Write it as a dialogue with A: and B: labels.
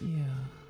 A: Yeah.